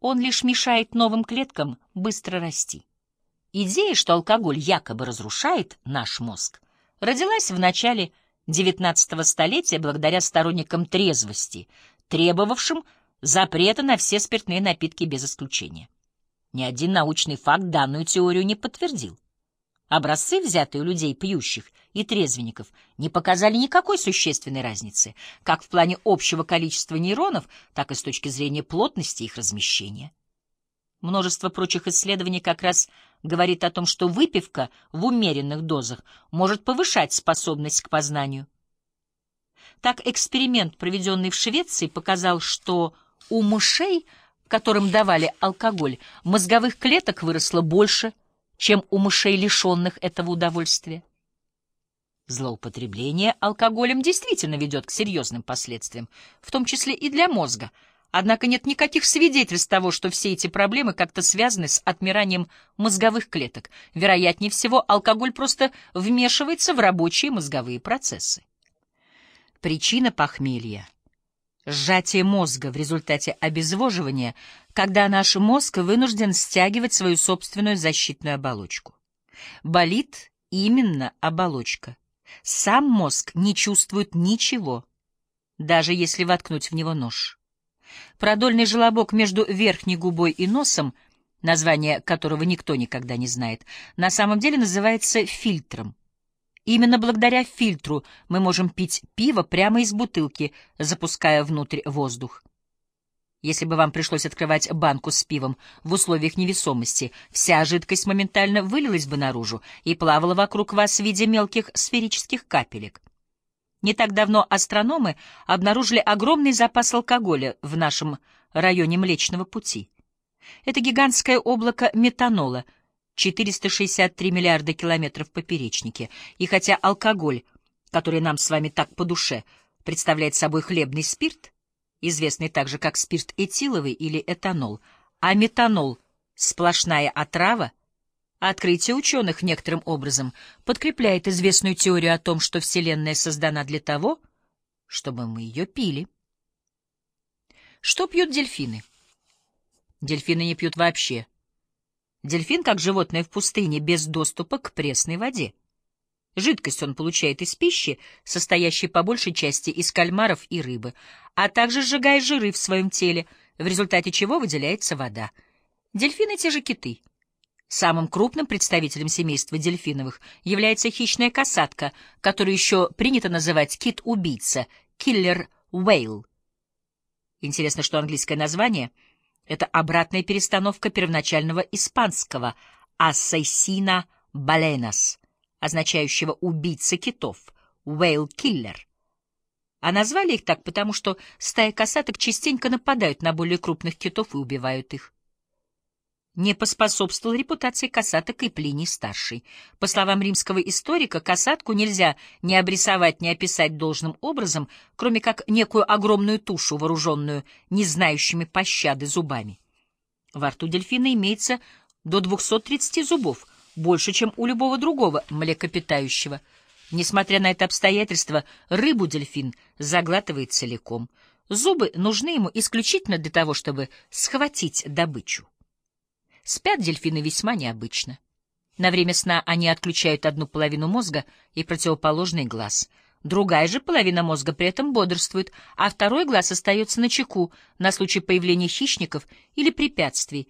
он лишь мешает новым клеткам быстро расти. Идея, что алкоголь якобы разрушает наш мозг, родилась в начале XIX столетия благодаря сторонникам трезвости, требовавшим запрета на все спиртные напитки без исключения. Ни один научный факт данную теорию не подтвердил. Образцы, взятые у людей пьющих и трезвенников, не показали никакой существенной разницы, как в плане общего количества нейронов, так и с точки зрения плотности их размещения. Множество прочих исследований как раз говорит о том, что выпивка в умеренных дозах может повышать способность к познанию. Так эксперимент, проведенный в Швеции, показал, что у мышей, которым давали алкоголь, мозговых клеток выросло больше, чем у мышей, лишенных этого удовольствия. Злоупотребление алкоголем действительно ведет к серьезным последствиям, в том числе и для мозга. Однако нет никаких свидетельств того, что все эти проблемы как-то связаны с отмиранием мозговых клеток. Вероятнее всего, алкоголь просто вмешивается в рабочие мозговые процессы. Причина похмелья — сжатие мозга в результате обезвоживания, когда наш мозг вынужден стягивать свою собственную защитную оболочку. Болит именно оболочка. Сам мозг не чувствует ничего, даже если воткнуть в него нож. Продольный желобок между верхней губой и носом, название которого никто никогда не знает, на самом деле называется фильтром. Именно благодаря фильтру мы можем пить пиво прямо из бутылки, запуская внутрь воздух. Если бы вам пришлось открывать банку с пивом в условиях невесомости, вся жидкость моментально вылилась бы наружу и плавала вокруг вас в виде мелких сферических капелек. Не так давно астрономы обнаружили огромный запас алкоголя в нашем районе Млечного Пути. Это гигантское облако метанола — 463 миллиарда километров поперечнике. И хотя алкоголь, который нам с вами так по душе, представляет собой хлебный спирт, известный также как спирт этиловый или этанол, а метанол — сплошная отрава, открытие ученых некоторым образом подкрепляет известную теорию о том, что Вселенная создана для того, чтобы мы ее пили. Что пьют дельфины? Дельфины не пьют вообще. Дельфин, как животное в пустыне, без доступа к пресной воде. Жидкость он получает из пищи, состоящей по большей части из кальмаров и рыбы, а также сжигая жиры в своем теле, в результате чего выделяется вода. Дельфины — те же киты. Самым крупным представителем семейства дельфиновых является хищная касатка, которую еще принято называть кит-убийца, киллер whale. Интересно, что английское название — это обратная перестановка первоначального испанского «ассайсина баленас», означающего «убийца китов», «whale killer». А назвали их так, потому что стаи касаток частенько нападают на более крупных китов и убивают их не поспособствовал репутации касаток и Плиний-старший. По словам римского историка, касатку нельзя ни обрисовать, ни описать должным образом, кроме как некую огромную тушу, вооруженную не знающими пощады зубами. Во рту дельфина имеется до 230 зубов, больше, чем у любого другого млекопитающего. Несмотря на это обстоятельство, рыбу дельфин заглатывает целиком. Зубы нужны ему исключительно для того, чтобы схватить добычу. Спят дельфины весьма необычно. На время сна они отключают одну половину мозга и противоположный глаз. Другая же половина мозга при этом бодрствует, а второй глаз остается на чеку на случай появления хищников или препятствий,